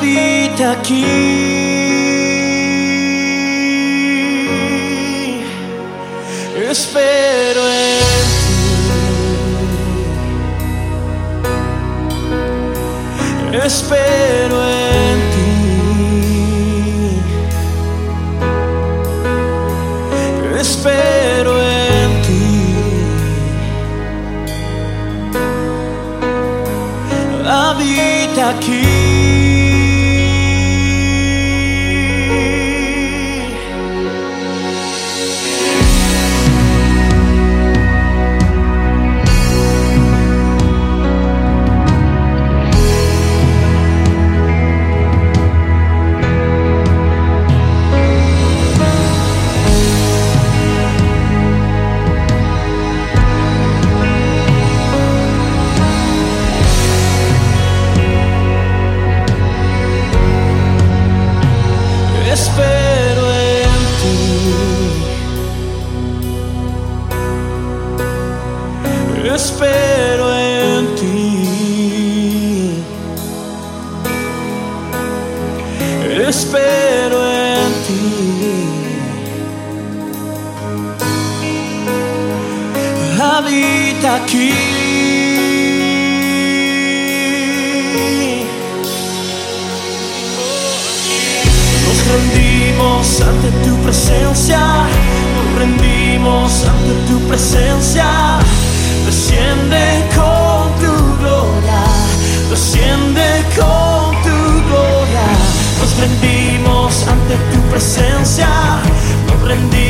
Habita aquí. Espero en ti. Espero en ti. Espero en ti. Habita aquí. Espero en ti. Espero en ti. Espero en ti. Habita aquí. Ante tu presencia, nos rendimos ante tu presencia. Desciende con tu gloria, desciende con tu gloria. Nos rendimos ante tu presencia, nos rendimos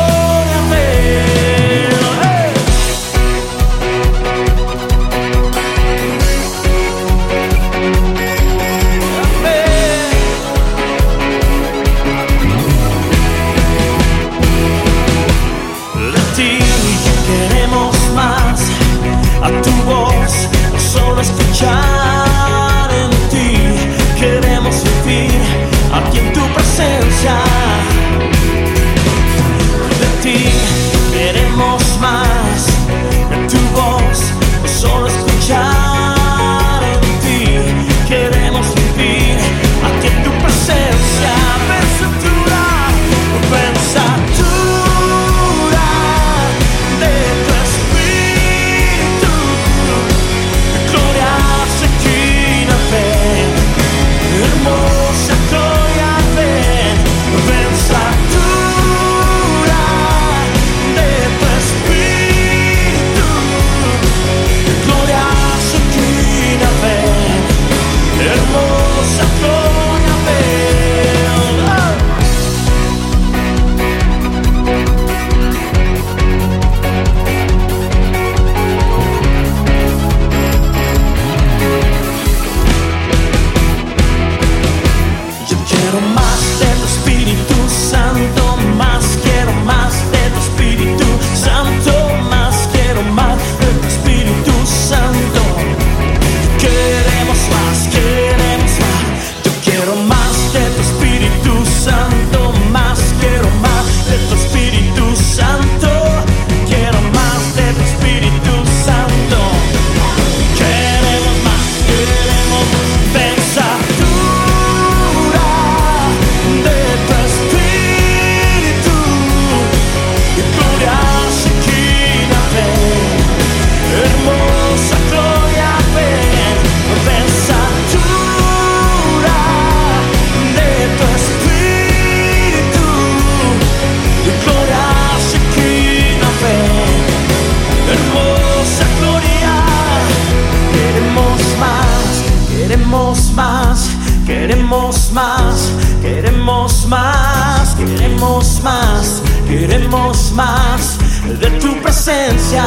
Queremos más, queremos más, queremos más, queremos más de tu presencia.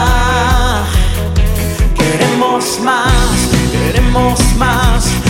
Queremos más, queremos más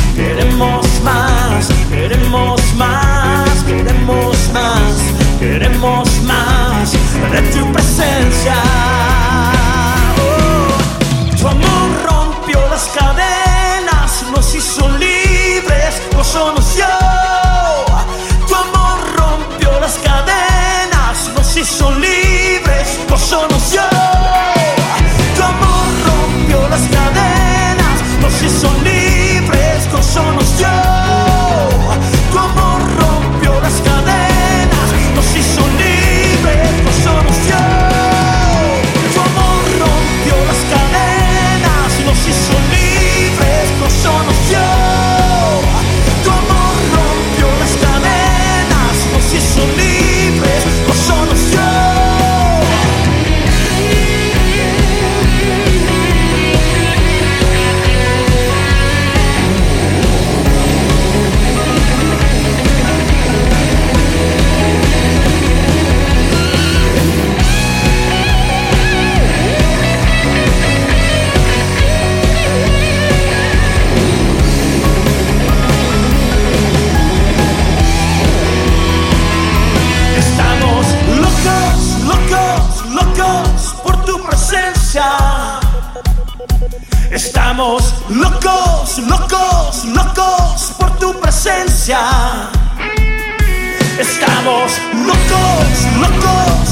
Estamos locos, locos, locos por tu presencia. Estamos locos, locos.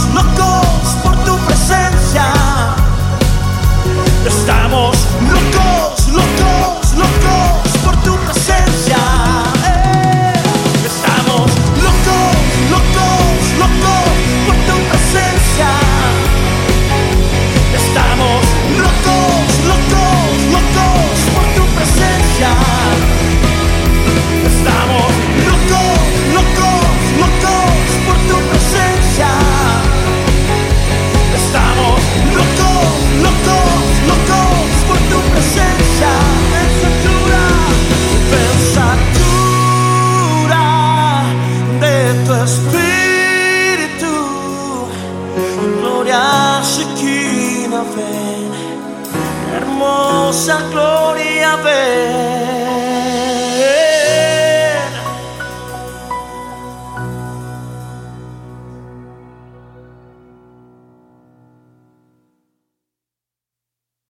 gloriosa gloria ver.